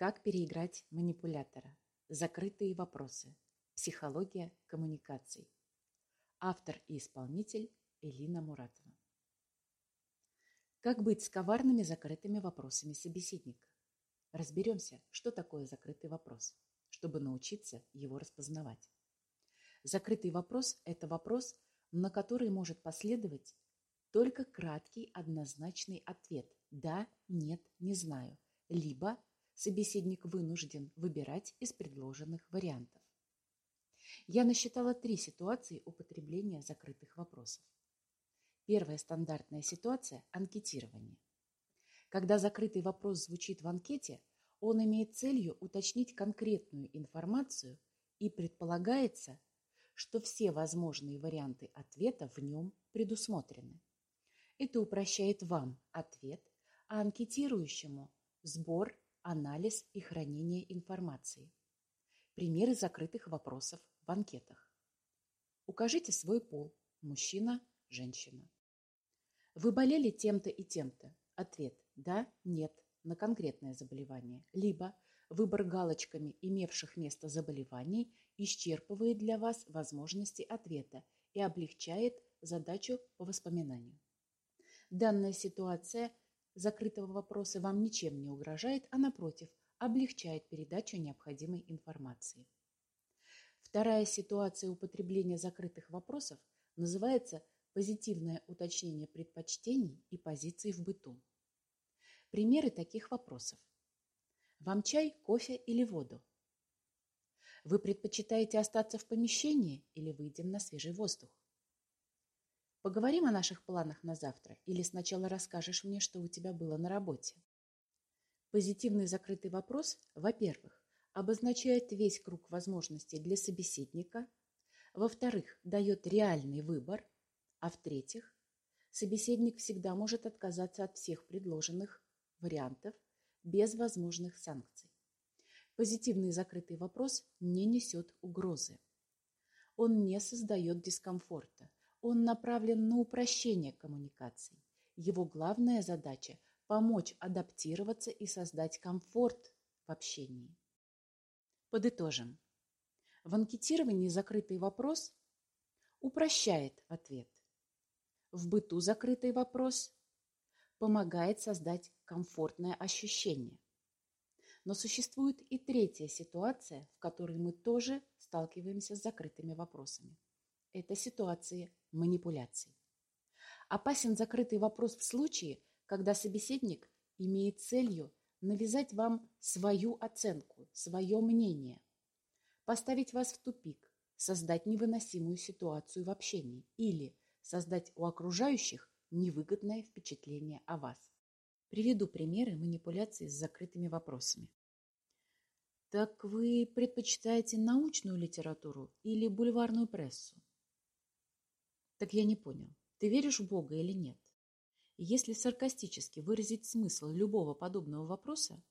Как переиграть манипулятора? Закрытые вопросы. Психология коммуникаций. Автор и исполнитель Элина Муратова. Как быть с коварными закрытыми вопросами собеседника? Разберемся, что такое закрытый вопрос, чтобы научиться его распознавать. Закрытый вопрос – это вопрос, на который может последовать только краткий однозначный ответ «да», «нет», «не знаю», либо собеседник вынужден выбирать из предложенных вариантов. Я насчитала три ситуации употребления закрытых вопросов. Первая стандартная ситуация – анкетирование. Когда закрытый вопрос звучит в анкете, он имеет целью уточнить конкретную информацию и предполагается, что все возможные варианты ответа в нем предусмотрены. Это упрощает вам ответ, а анкетирующему – сбор анализ и хранение информации. Примеры закрытых вопросов в анкетах. Укажите свой пол – мужчина, женщина. Вы болели тем-то и тем-то? Ответ – да, нет, на конкретное заболевание. Либо выбор галочками имевших место заболеваний исчерпывает для вас возможности ответа и облегчает задачу по воспоминанию. Данная ситуация закрытого вопроса вам ничем не угрожает, а напротив, облегчает передачу необходимой информации. Вторая ситуация употребления закрытых вопросов называется позитивное уточнение предпочтений и позиций в быту. Примеры таких вопросов. Вам чай, кофе или воду? Вы предпочитаете остаться в помещении или выйдем на свежий воздух? Поговорим о наших планах на завтра или сначала расскажешь мне, что у тебя было на работе? Позитивный закрытый вопрос, во-первых, обозначает весь круг возможностей для собеседника, во-вторых, дает реальный выбор, а в-третьих, собеседник всегда может отказаться от всех предложенных вариантов без возможных санкций. Позитивный закрытый вопрос не несет угрозы. Он не создает дискомфорта – он направлен на упрощение коммуникаций. Его главная задача – помочь адаптироваться и создать комфорт в общении. Подытожим. В анкетировании закрытый вопрос упрощает ответ. В быту закрытый вопрос помогает создать комфортное ощущение. Но существует и третья ситуация, в которой мы тоже сталкиваемся с закрытыми вопросами. Это ситуации манипуляций. Опасен закрытый вопрос в случае, когда собеседник имеет целью навязать вам свою оценку, свое мнение, поставить вас в тупик, создать невыносимую ситуацию в общении или создать у окружающих невыгодное впечатление о вас. Приведу примеры манипуляций с закрытыми вопросами. Так вы предпочитаете научную литературу или бульварную прессу? Так я не понял, ты веришь в Бога или нет? если саркастически выразить смысл любого подобного вопроса,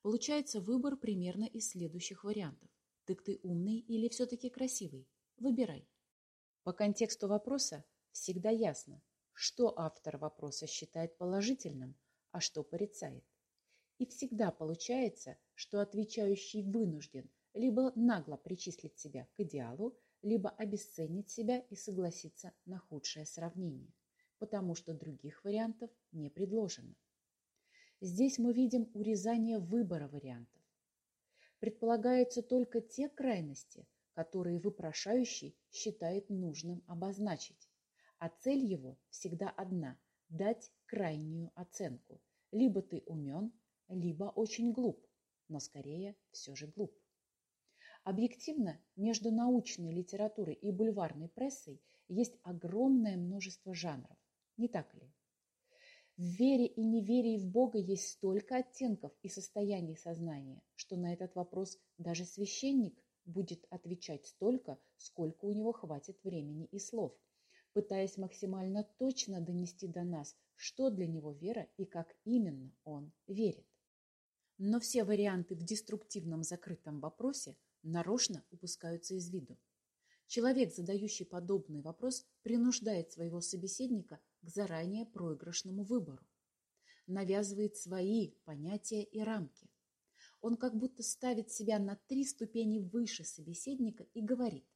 получается выбор примерно из следующих вариантов. Так ты умный или все-таки красивый? Выбирай. По контексту вопроса всегда ясно, что автор вопроса считает положительным, а что порицает. И всегда получается, что отвечающий вынужден либо нагло причислить себя к идеалу, либо обесценить себя и согласиться на худшее сравнение, потому что других вариантов не предложено. Здесь мы видим урезание выбора вариантов. Предполагаются только те крайности, которые вопрошающий считает нужным обозначить, а цель его всегда одна – дать крайнюю оценку. Либо ты умен, либо очень глуп, но скорее все же глуп. Объективно, между научной литературой и бульварной прессой есть огромное множество жанров. Не так ли? В вере и неверии в Бога есть столько оттенков и состояний сознания, что на этот вопрос даже священник будет отвечать столько, сколько у него хватит времени и слов, пытаясь максимально точно донести до нас, что для него вера и как именно он верит. Но все варианты в деструктивном закрытом вопросе – нарочно упускаются из виду. Человек, задающий подобный вопрос, принуждает своего собеседника к заранее проигрышному выбору, навязывает свои понятия и рамки. Он как будто ставит себя на три ступени выше собеседника и говорит,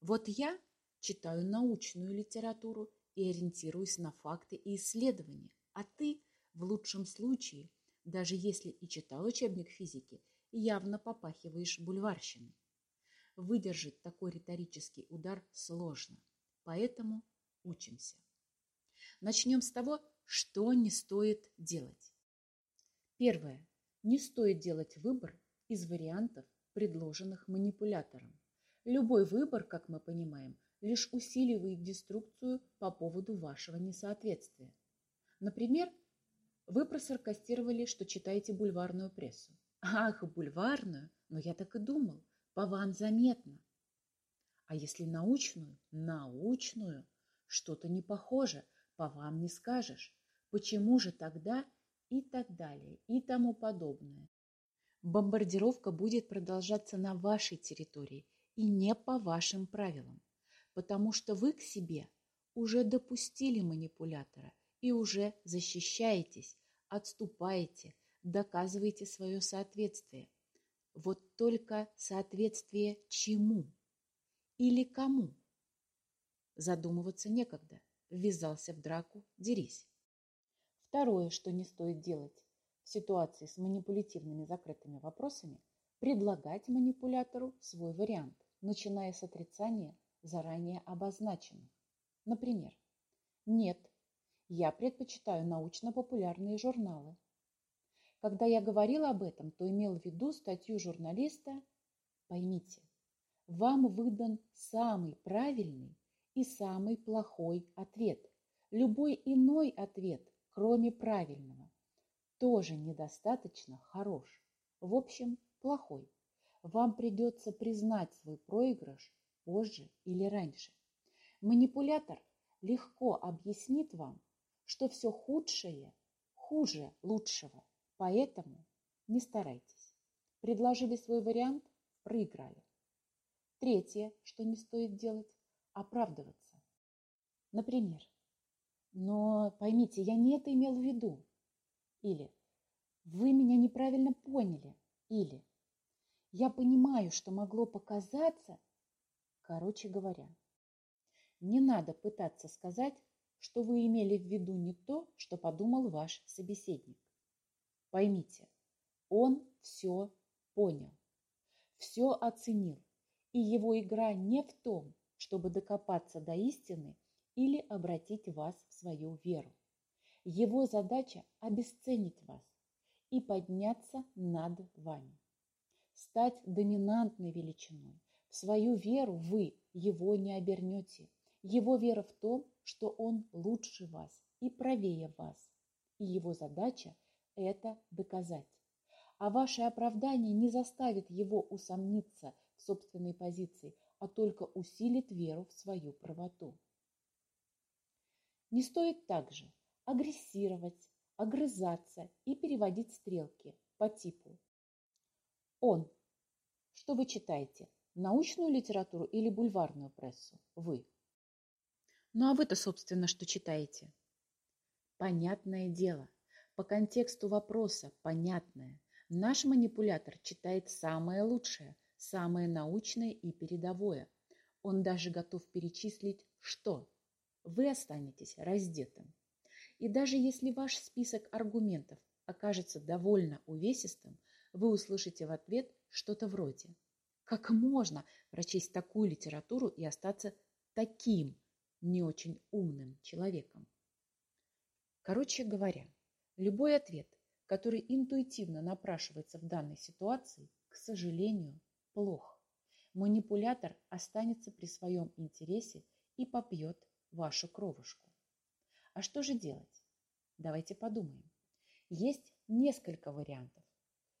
вот я читаю научную литературу и ориентируюсь на факты и исследования, а ты, в лучшем случае, даже если и читал учебник физики, явно попахиваешь бульварщиной. Выдержать такой риторический удар сложно, поэтому учимся. Начнем с того, что не стоит делать. Первое. Не стоит делать выбор из вариантов, предложенных манипулятором. Любой выбор, как мы понимаем, лишь усиливает деструкцию по поводу вашего несоответствия. Например, вы просаркастировали, что читаете бульварную прессу. Ах, бульварную? Но я так и думал. По вам заметно. А если научную? Научную. Что-то не похоже. По вам не скажешь. Почему же тогда и так далее и тому подобное. Бомбардировка будет продолжаться на вашей территории и не по вашим правилам, потому что вы к себе уже допустили манипулятора и уже защищаетесь, отступаете, доказываете свое соответствие. Вот только соответствие чему или кому? Задумываться некогда. Ввязался в драку, дерись. Второе, что не стоит делать в ситуации с манипулятивными закрытыми вопросами, предлагать манипулятору свой вариант, начиная с отрицания заранее обозначенных. Например, «Нет, я предпочитаю научно-популярные журналы». Когда я говорил об этом, то имел в виду статью журналиста «Поймите, вам выдан самый правильный и самый плохой ответ. Любой иной ответ кроме правильного, тоже недостаточно хорош. В общем, плохой. Вам придется признать свой проигрыш позже или раньше. Манипулятор легко объяснит вам, что все худшее хуже лучшего, поэтому не старайтесь. Предложили свой вариант – проиграли. Третье, что не стоит делать – оправдываться. Например, но поймите, я не это имел в виду. Или вы меня неправильно поняли. Или я понимаю, что могло показаться. Короче говоря, не надо пытаться сказать, что вы имели в виду не то, что подумал ваш собеседник. Поймите, он все понял, все оценил, и его игра не в том, чтобы докопаться до истины или обратить вас в свою веру. Его задача – обесценить вас и подняться над вами. Стать доминантной величиной. В свою веру вы его не обернете. Его вера в том, что он лучше вас и правее вас. И его задача – это доказать. А ваше оправдание не заставит его усомниться в собственной позиции, а только усилит веру в свою правоту. Не стоит также агрессировать, огрызаться и переводить стрелки по типу. Он. Что вы читаете? Научную литературу или бульварную прессу? Вы. Ну а вы-то, собственно, что читаете? Понятное дело. По контексту вопроса понятное. Наш манипулятор читает самое лучшее, самое научное и передовое. Он даже готов перечислить что – вы останетесь раздетым. И даже если ваш список аргументов окажется довольно увесистым, вы услышите в ответ что-то вроде «Как можно прочесть такую литературу и остаться таким не очень умным человеком?» Короче говоря, любой ответ, который интуитивно напрашивается в данной ситуации, к сожалению, плох. Манипулятор останется при своем интересе и попьет вашу кровушку. А что же делать? Давайте подумаем. Есть несколько вариантов.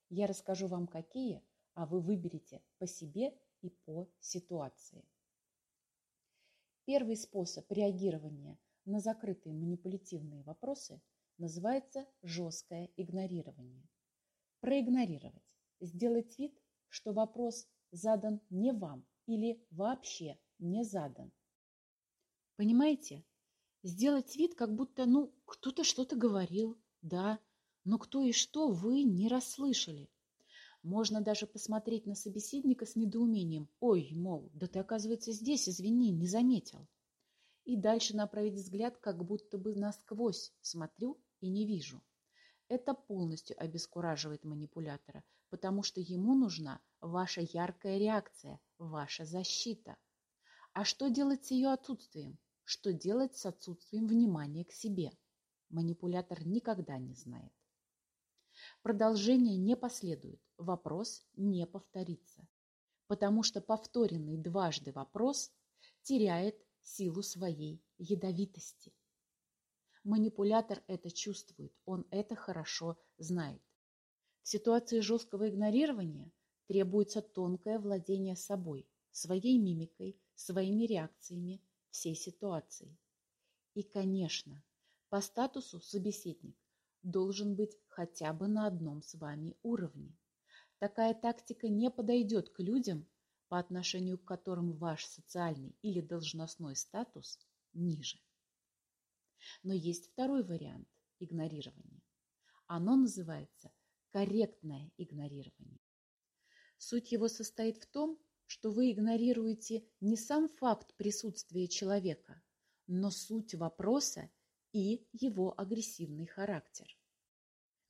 Я расскажу вам какие, а вы выберете по себе и по ситуации. Первый способ реагирования на закрытые манипулятивные вопросы называется жесткое игнорирование. Проигнорировать. Сделать вид, что вопрос задан не вам или вообще не задан. Понимаете? Сделать вид, как будто, ну, кто-то что-то говорил, да, но кто и что вы не расслышали. Можно даже посмотреть на собеседника с недоумением. «Ой, мол, да ты, оказывается, здесь, извини, не заметил». И дальше направить взгляд, как будто бы насквозь смотрю и не вижу. Это полностью обескураживает манипулятора, потому что ему нужна ваша яркая реакция, ваша защита. А что делать с ее отсутствием? Что делать с отсутствием внимания к себе? Манипулятор никогда не знает. Продолжение не последует, вопрос не повторится, потому что повторенный дважды вопрос теряет силу своей ядовитости. Манипулятор это чувствует, он это хорошо знает. В ситуации жесткого игнорирования требуется тонкое владение собой, своей мимикой, своими реакциями, всей ситуацией. И, конечно, по статусу собеседник должен быть хотя бы на одном с вами уровне. Такая тактика не подойдет к людям, по отношению к которым ваш социальный или должностной статус ниже. Но есть второй вариант игнорирования. Оно называется корректное игнорирование. Суть его состоит в том, что вы игнорируете не сам факт присутствия человека, но суть вопроса и его агрессивный характер.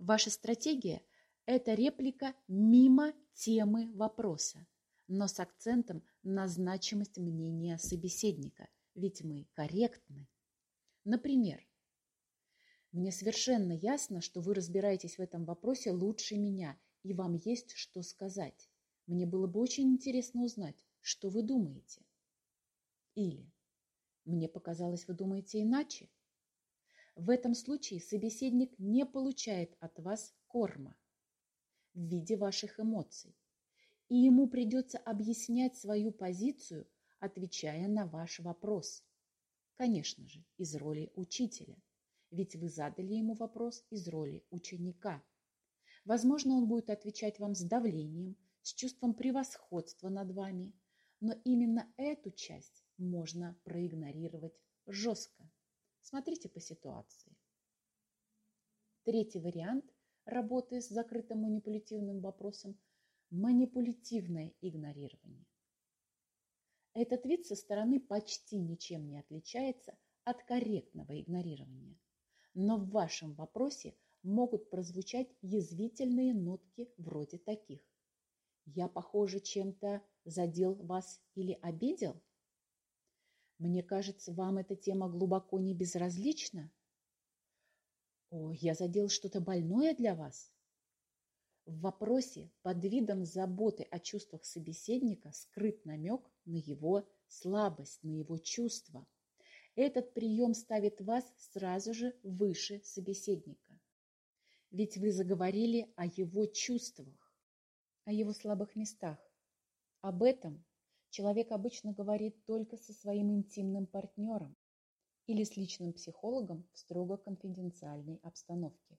Ваша стратегия – это реплика мимо темы вопроса, но с акцентом на значимость мнения собеседника, ведь мы корректны. Например, мне совершенно ясно, что вы разбираетесь в этом вопросе лучше меня, и вам есть что сказать. Мне было бы очень интересно узнать, что вы думаете. Или мне показалось, вы думаете иначе. В этом случае собеседник не получает от вас корма в виде ваших эмоций, и ему придется объяснять свою позицию, отвечая на ваш вопрос. Конечно же, из роли учителя, ведь вы задали ему вопрос из роли ученика. Возможно, он будет отвечать вам с давлением, с чувством превосходства над вами, но именно эту часть можно проигнорировать жестко. Смотрите по ситуации. Третий вариант работы с закрытым манипулятивным вопросом – манипулятивное игнорирование. Этот вид со стороны почти ничем не отличается от корректного игнорирования. Но в вашем вопросе могут прозвучать язвительные нотки вроде таких. «Я, похоже, чем-то задел вас или обидел?» «Мне кажется, вам эта тема глубоко не безразлична?» «О, я задел что-то больное для вас?» В вопросе под видом заботы о чувствах собеседника скрыт намек на его слабость, на его чувства. Этот прием ставит вас сразу же выше собеседника. Ведь вы заговорили о его чувствах, о его слабых местах. Об этом человек обычно говорит только со своим интимным партнером или с личным психологом в строго конфиденциальной обстановке.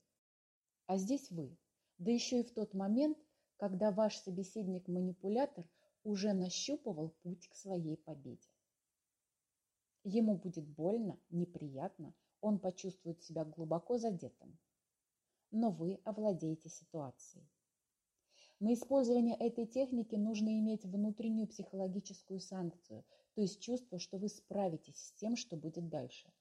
А здесь вы – да еще и в тот момент, когда ваш собеседник-манипулятор уже нащупывал путь к своей победе. Ему будет больно, неприятно, он почувствует себя глубоко задетым. Но вы овладеете ситуацией. На использование этой техники нужно иметь внутреннюю психологическую санкцию, то есть чувство, что вы справитесь с тем, что будет дальше.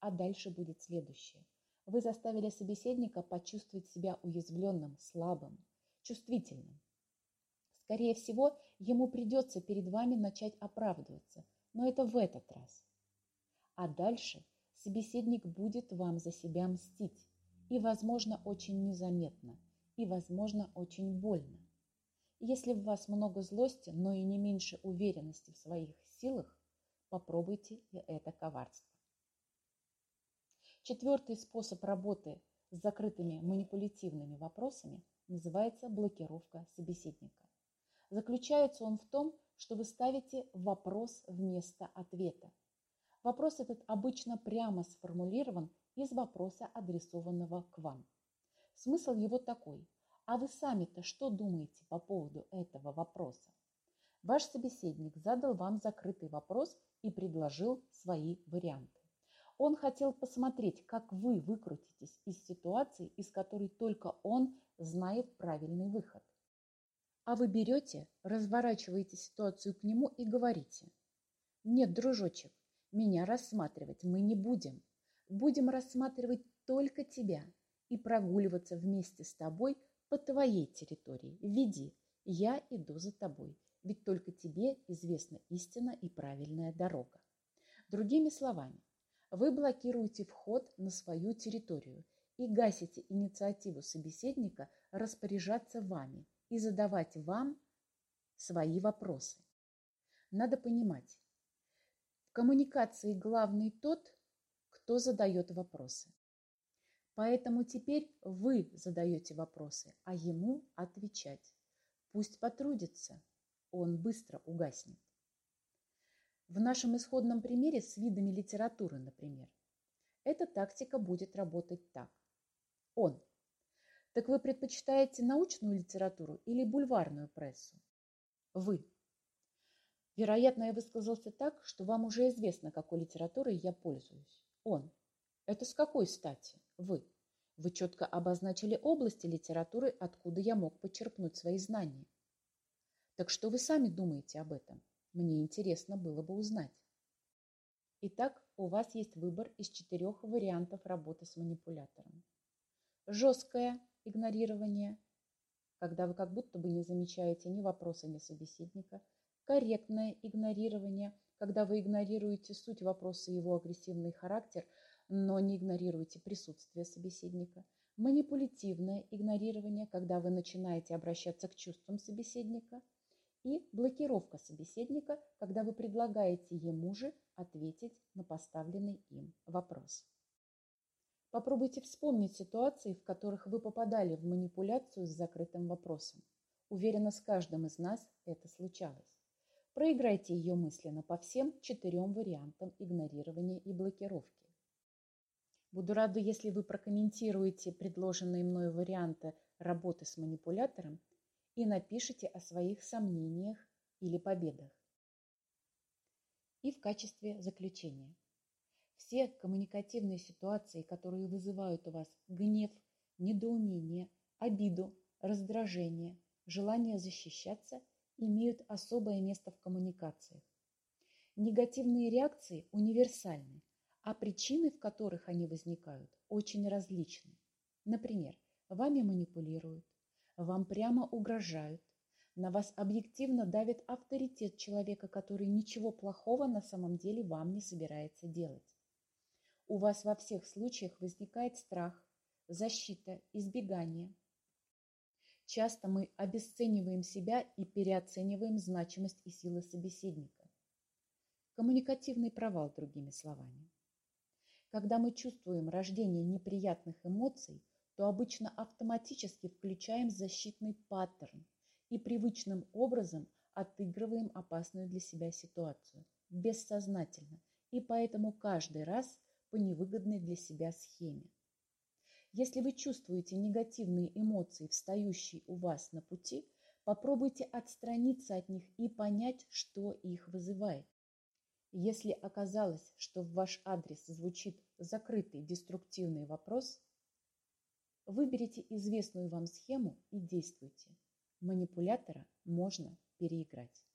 А дальше будет следующее – вы заставили собеседника почувствовать себя уязвленным, слабым, чувствительным. Скорее всего, ему придется перед вами начать оправдываться, но это в этот раз. А дальше собеседник будет вам за себя мстить, и, возможно, очень незаметно, и, возможно, очень больно. Если в вас много злости, но и не меньше уверенности в своих силах, попробуйте это коварство. Четвертый способ работы с закрытыми манипулятивными вопросами называется блокировка собеседника. Заключается он в том, что вы ставите вопрос вместо ответа. Вопрос этот обычно прямо сформулирован из вопроса, адресованного к вам. Смысл его такой. А вы сами-то что думаете по поводу этого вопроса? Ваш собеседник задал вам закрытый вопрос и предложил свои варианты. Он хотел посмотреть, как вы выкрутитесь из ситуации, из которой только он знает правильный выход. А вы берете, разворачиваете ситуацию к нему и говорите. Нет, дружочек, меня рассматривать мы не будем. Будем рассматривать только тебя и прогуливаться вместе с тобой по твоей территории. Веди, я иду за тобой, ведь только тебе известна истина и правильная дорога. Другими словами, вы блокируете вход на свою территорию и гасите инициативу собеседника распоряжаться вами и задавать вам свои вопросы. Надо понимать, в коммуникации главный тот, кто задает вопросы. Поэтому теперь вы задаете вопросы, а ему отвечать. Пусть потрудится, он быстро угаснет. В нашем исходном примере с видами литературы, например, эта тактика будет работать так. Он. Так вы предпочитаете научную литературу или бульварную прессу? Вы. Вероятно, я высказался так, что вам уже известно, какой литературой я пользуюсь. Он. Это с какой стати? Вы. Вы четко обозначили области литературы, откуда я мог почерпнуть свои знания. Так что вы сами думаете об этом? Мне интересно было бы узнать. Итак, у вас есть выбор из четырех вариантов работы с манипулятором. Жесткое игнорирование, когда вы как будто бы не замечаете ни вопроса, ни собеседника. Корректное игнорирование, когда вы игнорируете суть вопроса и его агрессивный характер, но не игнорируете присутствие собеседника. Манипулятивное игнорирование, когда вы начинаете обращаться к чувствам собеседника – и блокировка собеседника, когда вы предлагаете ему же ответить на поставленный им вопрос. Попробуйте вспомнить ситуации, в которых вы попадали в манипуляцию с закрытым вопросом. Уверена, с каждым из нас это случалось. Проиграйте ее мысленно по всем четырем вариантам игнорирования и блокировки. Буду рада, если вы прокомментируете предложенные мной варианты работы с манипулятором и напишите о своих сомнениях или победах. И в качестве заключения. Все коммуникативные ситуации, которые вызывают у вас гнев, недоумение, обиду, раздражение, желание защищаться, имеют особое место в коммуникациях. Негативные реакции универсальны, а причины, в которых они возникают, очень различны. Например, вами манипулируют, вам прямо угрожают. На вас объективно давит авторитет человека, который ничего плохого на самом деле вам не собирается делать. У вас во всех случаях возникает страх, защита, избегание. Часто мы обесцениваем себя и переоцениваем значимость и силы собеседника. Коммуникативный провал, другими словами. Когда мы чувствуем рождение неприятных эмоций – то обычно автоматически включаем защитный паттерн и привычным образом отыгрываем опасную для себя ситуацию бессознательно и поэтому каждый раз по невыгодной для себя схеме. Если вы чувствуете негативные эмоции, встающие у вас на пути, попробуйте отстраниться от них и понять, что их вызывает. Если оказалось, что в ваш адрес звучит закрытый деструктивный вопрос, Выберите известную вам схему и действуйте. Манипулятора можно переиграть.